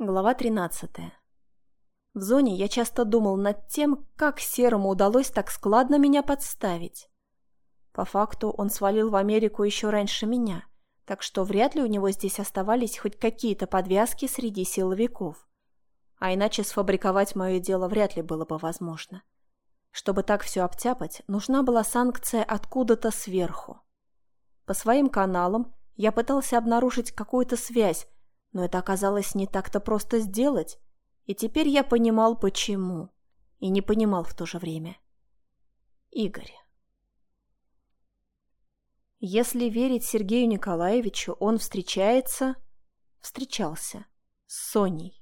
Глава 13. В зоне я часто думал над тем, как Серому удалось так складно меня подставить. По факту он свалил в Америку еще раньше меня, так что вряд ли у него здесь оставались хоть какие-то подвязки среди силовиков. А иначе сфабриковать мое дело вряд ли было бы возможно. Чтобы так все обтяпать, нужна была санкция откуда-то сверху. По своим каналам я пытался обнаружить какую-то связь, но это оказалось не так-то просто сделать, и теперь я понимал, почему. И не понимал в то же время. Игорь. Если верить Сергею Николаевичу, он встречается... Встречался. С Соней.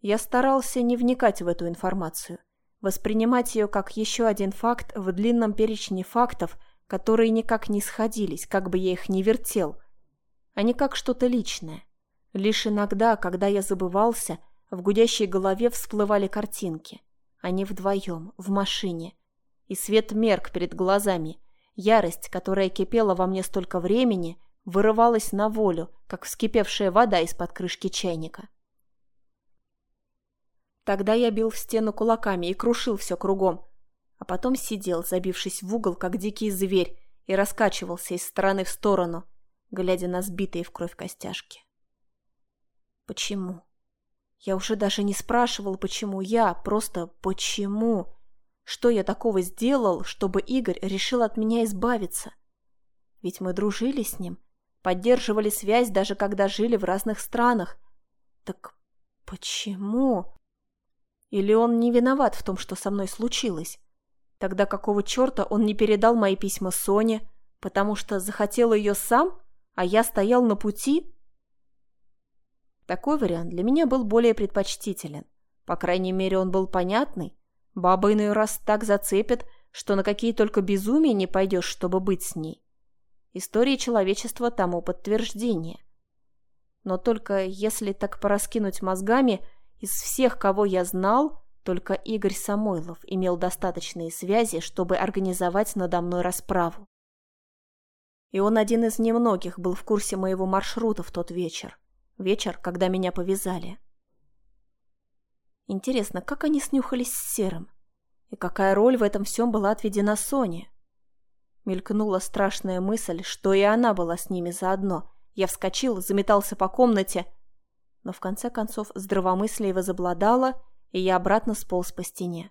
Я старался не вникать в эту информацию, воспринимать ее как еще один факт в длинном перечне фактов, которые никак не сходились, как бы я их ни вертел – а не как что-то личное. Лишь иногда, когда я забывался, в гудящей голове всплывали картинки. Они вдвоем, в машине. И свет мерк перед глазами. Ярость, которая кипела во мне столько времени, вырывалась на волю, как вскипевшая вода из-под крышки чайника. Тогда я бил в стену кулаками и крушил все кругом, а потом сидел, забившись в угол, как дикий зверь, и раскачивался из стороны в сторону, глядя на сбитые в кровь костяшки. Почему? Я уже даже не спрашивал, почему я, просто почему? Что я такого сделал, чтобы Игорь решил от меня избавиться? Ведь мы дружили с ним, поддерживали связь, даже когда жили в разных странах. Так почему? Или он не виноват в том, что со мной случилось? Тогда какого черта он не передал мои письма Соне, потому что захотел ее сам? А я стоял на пути? Такой вариант для меня был более предпочтителен. По крайней мере, он был понятный. Баба иной раз так зацепит, что на какие только безумия не пойдешь, чтобы быть с ней. История человечества тому подтверждение. Но только если так пораскинуть мозгами, из всех, кого я знал, только Игорь Самойлов имел достаточные связи, чтобы организовать надо мной расправу и он один из немногих был в курсе моего маршрута в тот вечер. Вечер, когда меня повязали. Интересно, как они снюхались с Серым? И какая роль в этом всем была отведена Соне? Мелькнула страшная мысль, что и она была с ними заодно. Я вскочил, заметался по комнате, но в конце концов здравомыслие возобладало, и я обратно сполз по стене.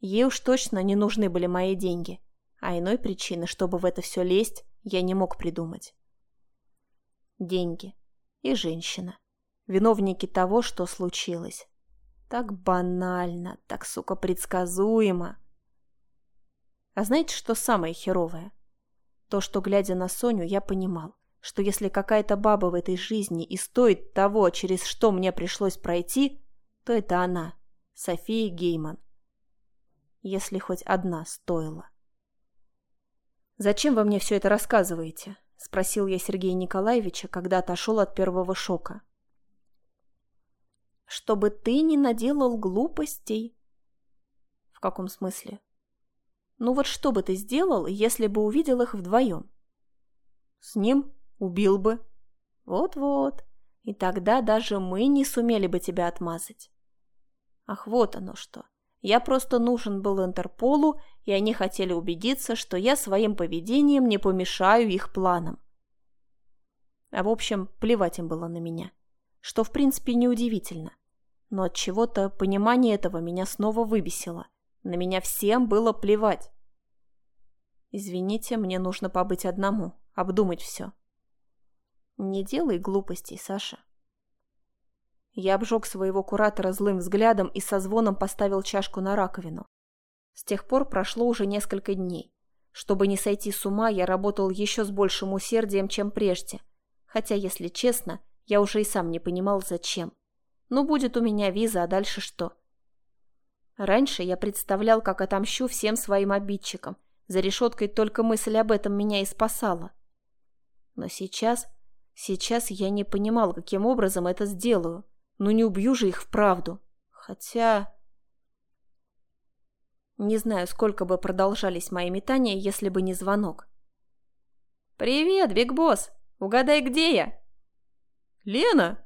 Ей уж точно не нужны были мои деньги, а иной причины, чтобы в это все лезть, я не мог придумать. Деньги. И женщина. Виновники того, что случилось. Так банально, так, сука, предсказуемо. А знаете, что самое херовое? То, что, глядя на Соню, я понимал, что если какая-то баба в этой жизни и стоит того, через что мне пришлось пройти, то это она, София Гейман. Если хоть одна стоила. «Зачем вы мне все это рассказываете?» – спросил я Сергея Николаевича, когда отошел от первого шока. «Чтобы ты не наделал глупостей». «В каком смысле?» «Ну вот что бы ты сделал, если бы увидел их вдвоем?» «С ним убил бы». «Вот-вот. И тогда даже мы не сумели бы тебя отмазать». «Ах, вот оно что. Я просто нужен был Интерполу, и они хотели убедиться, что я своим поведением не помешаю их планам. А в общем, плевать им было на меня. Что, в принципе, неудивительно. Но от чего-то понимание этого меня снова выбесило. На меня всем было плевать. Извините, мне нужно побыть одному, обдумать все. Не делай глупостей, Саша. Я обжег своего куратора злым взглядом и со звоном поставил чашку на раковину. С тех пор прошло уже несколько дней. Чтобы не сойти с ума, я работал еще с большим усердием, чем прежде. Хотя, если честно, я уже и сам не понимал, зачем. Ну, будет у меня виза, а дальше что? Раньше я представлял, как отомщу всем своим обидчикам. За решеткой только мысль об этом меня и спасала. Но сейчас... Сейчас я не понимал, каким образом это сделаю. Ну не убью же их вправду. Хотя... Не знаю, сколько бы продолжались мои метания, если бы не звонок. «Привет, Биг Босс! Угадай, где я?» «Лена!»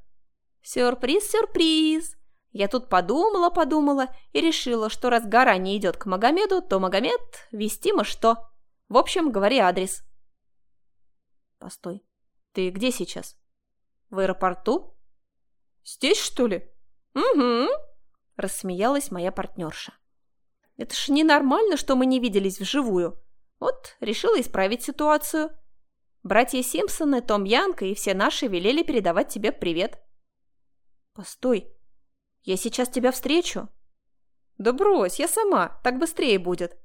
Сюрприз, сюрприз! Я тут подумала-подумала и решила, что раз гора не идет к Магомеду, то Магомед вестимо что. В общем, говори адрес. Постой, ты где сейчас? В аэропорту? Здесь, что ли? Угу, рассмеялась моя партнерша. Это ж ненормально, что мы не виделись вживую. Вот, решила исправить ситуацию. Братья Симпсоны, Том Янка и все наши велели передавать тебе привет. Постой, я сейчас тебя встречу. Да брось, я сама, так быстрее будет.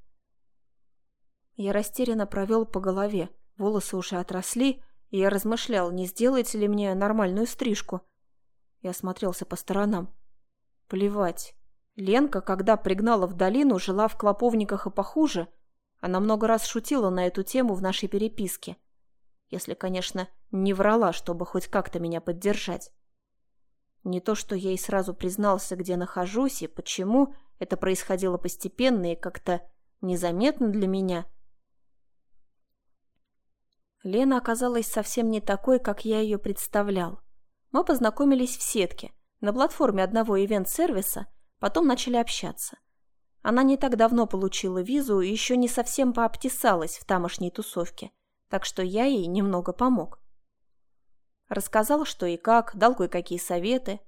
Я растерянно провел по голове, волосы уже отросли, и я размышлял, не сделать ли мне нормальную стрижку. Я осмотрелся по сторонам. Плевать. Ленка, когда пригнала в долину, жила в клоповниках и похуже. Она много раз шутила на эту тему в нашей переписке. Если, конечно, не врала, чтобы хоть как-то меня поддержать. Не то, что я ей сразу признался, где нахожусь и почему, это происходило постепенно и как-то незаметно для меня. Лена оказалась совсем не такой, как я ее представлял. Мы познакомились в сетке, на платформе одного ивент-сервиса, потом начали общаться. Она не так давно получила визу и еще не совсем пообтесалась в тамошней тусовке, так что я ей немного помог. Рассказал, что и как, дал кое-какие советы.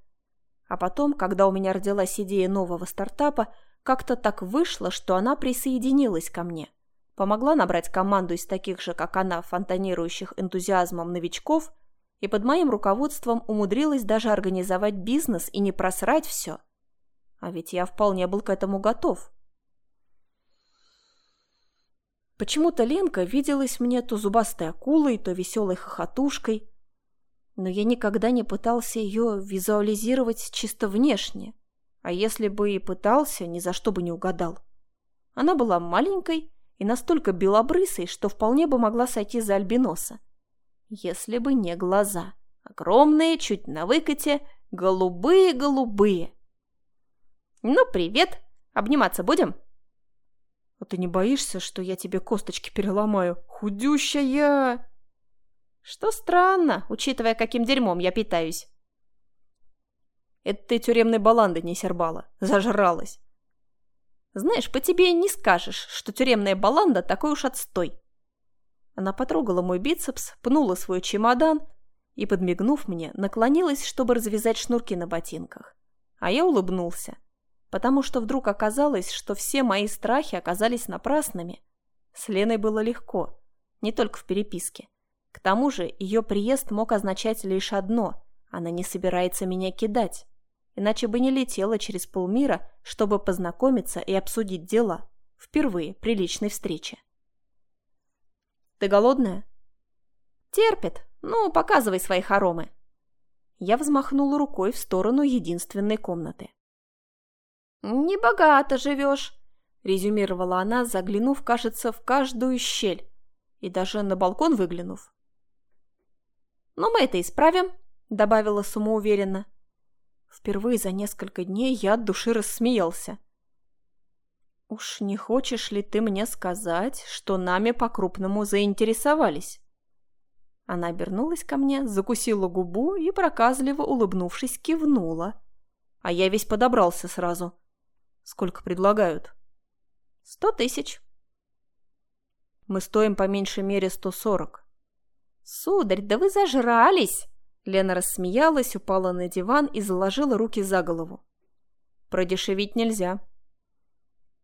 А потом, когда у меня родилась идея нового стартапа, как-то так вышло, что она присоединилась ко мне. Помогла набрать команду из таких же, как она, фонтанирующих энтузиазмом новичков, и под моим руководством умудрилась даже организовать бизнес и не просрать все. А ведь я вполне был к этому готов. Почему-то Ленка виделась мне то зубастой акулой, то веселой хохотушкой, но я никогда не пытался ее визуализировать чисто внешне. А если бы и пытался, ни за что бы не угадал. Она была маленькой и настолько белобрысой, что вполне бы могла сойти за альбиноса. Если бы не глаза. Огромные, чуть на выкате, голубые-голубые. «Ну, привет! Обниматься будем?» «А ты не боишься, что я тебе косточки переломаю? Худющая!» Что странно, учитывая, каким дерьмом я питаюсь. Это ты тюремной баланды не сербала, зажралась. Знаешь, по тебе не скажешь, что тюремная баланда такой уж отстой. Она потрогала мой бицепс, пнула свой чемодан и, подмигнув мне, наклонилась, чтобы развязать шнурки на ботинках. А я улыбнулся, потому что вдруг оказалось, что все мои страхи оказались напрасными. С Леной было легко, не только в переписке. К тому же ее приезд мог означать лишь одно – она не собирается меня кидать. Иначе бы не летела через полмира, чтобы познакомиться и обсудить дела. Впервые при личной встрече. «Ты голодная?» «Терпит. Ну, показывай свои хоромы». Я взмахнула рукой в сторону единственной комнаты. «Небогато живешь», — резюмировала она, заглянув, кажется, в каждую щель и даже на балкон выглянув. «Но мы это исправим», — добавила самоуверенно. Впервые за несколько дней я от души рассмеялся. «Уж не хочешь ли ты мне сказать, что нами по-крупному заинтересовались?» Она обернулась ко мне, закусила губу и, проказливо улыбнувшись, кивнула. А я весь подобрался сразу. «Сколько предлагают?» «Сто тысяч». «Мы стоим по меньшей мере сто сорок». «Сударь, да вы зажрались!» Лена рассмеялась, упала на диван и заложила руки за голову. «Продешевить нельзя».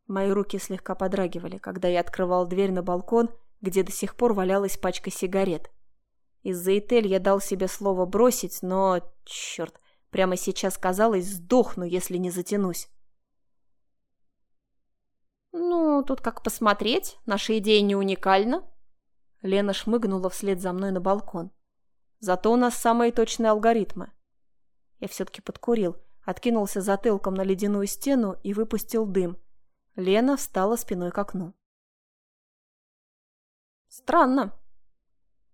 Мои руки слегка подрагивали, когда я открывал дверь на балкон, где до сих пор валялась пачка сигарет. Из-за Этель я дал себе слово бросить, но, черт, прямо сейчас казалось, сдохну, если не затянусь. «Ну, тут как посмотреть, наша идея не уникальна», Лена шмыгнула вслед за мной на балкон. Зато у нас самые точные алгоритмы. Я все-таки подкурил, откинулся затылком на ледяную стену и выпустил дым. Лена встала спиной к окну. Странно.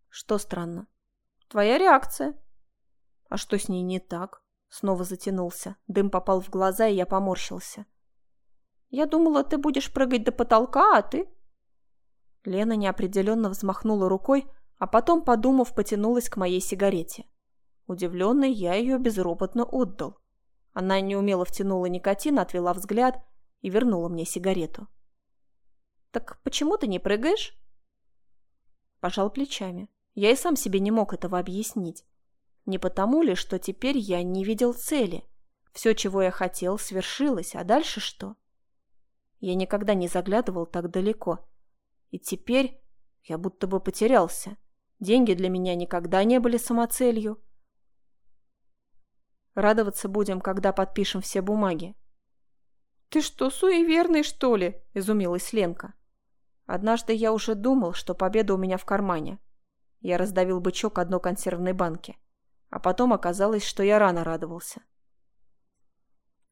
Что странно? Твоя реакция. А что с ней не так? Снова затянулся. Дым попал в глаза, и я поморщился. Я думала, ты будешь прыгать до потолка, а ты... Лена неопределенно взмахнула рукой, а потом, подумав, потянулась к моей сигарете. Удивленный, я ее безропотно отдал. Она неумело втянула никотин, отвела взгляд и вернула мне сигарету. «Так почему ты не прыгаешь?» Пожал плечами. Я и сам себе не мог этого объяснить. Не потому ли, что теперь я не видел цели. Все, чего я хотел, свершилось, а дальше что? Я никогда не заглядывал так далеко. И теперь я будто бы потерялся. Деньги для меня никогда не были самоцелью. Радоваться будем, когда подпишем все бумаги. «Ты что, суеверный, что ли?» – изумилась Ленка. Однажды я уже думал, что победа у меня в кармане. Я раздавил бычок одной консервной банки. А потом оказалось, что я рано радовался.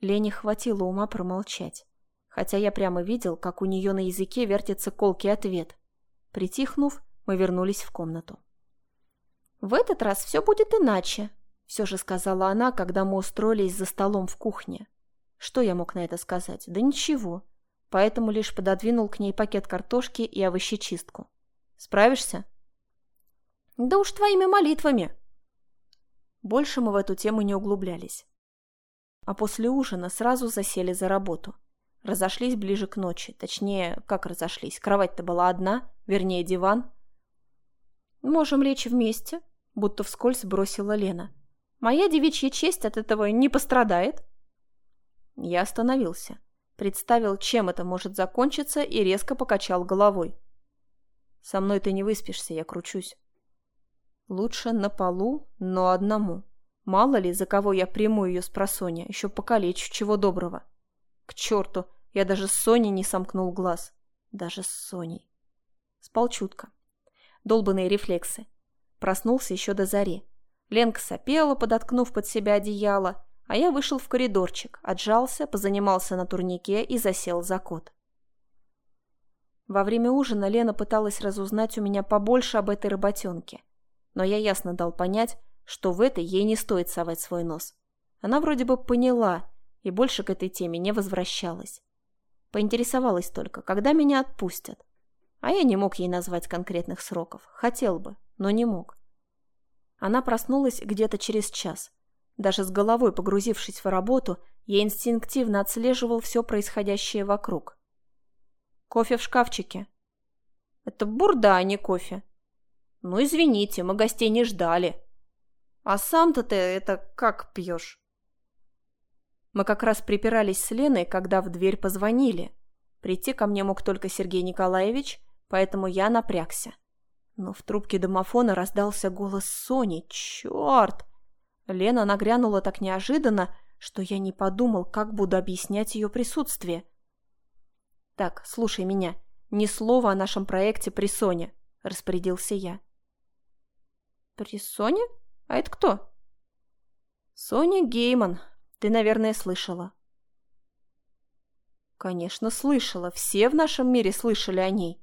Лене хватило ума промолчать. Хотя я прямо видел, как у нее на языке вертится колкий ответ. Притихнув, мы вернулись в комнату. «В этот раз все будет иначе», — все же сказала она, когда мы устроились за столом в кухне. Что я мог на это сказать? Да ничего. Поэтому лишь пододвинул к ней пакет картошки и овощечистку. «Справишься?» «Да уж твоими молитвами!» Больше мы в эту тему не углублялись. А после ужина сразу засели за работу. Разошлись ближе к ночи. Точнее, как разошлись? Кровать-то была одна, вернее, диван. «Можем лечь вместе», — будто вскользь бросила Лена. «Моя девичья честь от этого не пострадает». Я остановился, представил, чем это может закончиться, и резко покачал головой. «Со мной ты не выспишься, я кручусь». «Лучше на полу, но одному. Мало ли, за кого я приму ее с просонья, еще покалечу, чего доброго». «К черту, я даже с Соней не сомкнул глаз. Даже с Соней». Спал чутко долбанные рефлексы. Проснулся еще до зари. Ленка сопела, подоткнув под себя одеяло, а я вышел в коридорчик, отжался, позанимался на турнике и засел за кот. Во время ужина Лена пыталась разузнать у меня побольше об этой работенке, но я ясно дал понять, что в этой ей не стоит совать свой нос. Она вроде бы поняла и больше к этой теме не возвращалась. Поинтересовалась только, когда меня отпустят. А я не мог ей назвать конкретных сроков. Хотел бы, но не мог. Она проснулась где-то через час. Даже с головой погрузившись в работу, я инстинктивно отслеживал все происходящее вокруг. «Кофе в шкафчике». «Это бурда, а не кофе». «Ну, извините, мы гостей не ждали». «А сам-то ты это как пьешь?» Мы как раз припирались с Леной, когда в дверь позвонили. Прийти ко мне мог только Сергей Николаевич, поэтому я напрягся. Но в трубке домофона раздался голос Сони. «Черт!» Лена нагрянула так неожиданно, что я не подумал, как буду объяснять ее присутствие. «Так, слушай меня. Ни слова о нашем проекте при Соне», — распорядился я. «При Соне? А это кто?» «Соня Гейман. Ты, наверное, слышала». «Конечно, слышала. Все в нашем мире слышали о ней.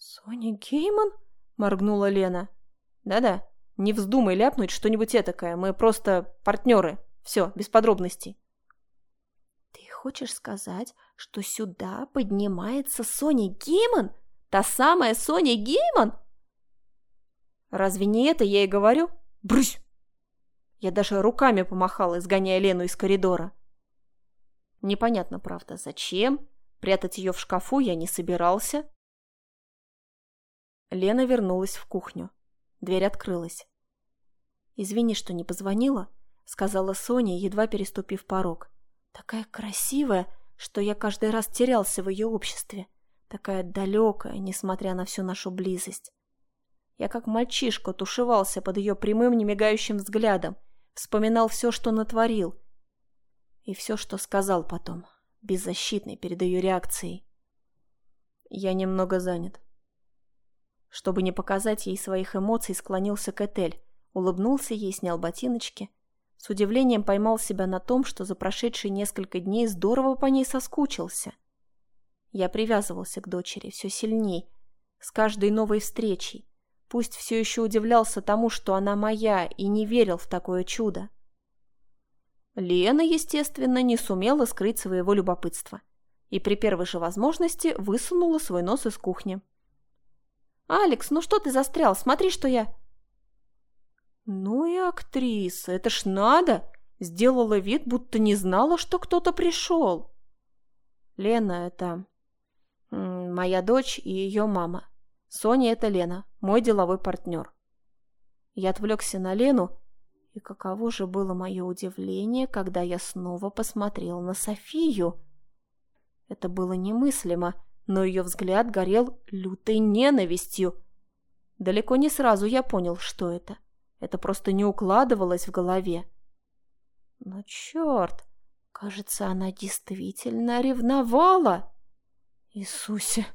«Соня Гейман?» — моргнула Лена. «Да-да, не вздумай ляпнуть что-нибудь этакое. Мы просто партнеры. Все, без подробностей». «Ты хочешь сказать, что сюда поднимается Соня Гейман? Та самая Соня Гейман?» «Разве не это я и говорю? Брысь!» Я даже руками помахал, изгоняя Лену из коридора. Непонятно, правда, зачем. Прятать ее в шкафу я не собирался. Лена вернулась в кухню. Дверь открылась. «Извини, что не позвонила», — сказала Соня, едва переступив порог. «Такая красивая, что я каждый раз терялся в ее обществе. Такая далекая, несмотря на всю нашу близость. Я как мальчишка тушевался под ее прямым немигающим взглядом, вспоминал все, что натворил, и все, что сказал потом, беззащитный перед ее реакцией. Я немного занят. Чтобы не показать ей своих эмоций, склонился к Этель, улыбнулся ей, снял ботиночки. С удивлением поймал себя на том, что за прошедшие несколько дней здорово по ней соскучился. Я привязывался к дочери все сильней, с каждой новой встречей. Пусть все еще удивлялся тому, что она моя, и не верил в такое чудо. Лена, естественно, не сумела скрыть своего любопытства и при первой же возможности высунула свой нос из кухни. «Алекс, ну что ты застрял? Смотри, что я...» Ну и актриса, это ж надо! Сделала вид, будто не знала, что кто-то пришел. Лена — это моя дочь и ее мама. Соня — это Лена, мой деловой партнер. Я отвлекся на Лену, и каково же было мое удивление, когда я снова посмотрел на Софию. Это было немыслимо, но ее взгляд горел лютой ненавистью. Далеко не сразу я понял, что это. Это просто не укладывалось в голове. Но черт, кажется, она действительно ревновала. Иисусе,